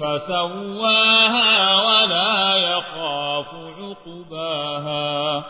فسواها ولا يخاف عقباها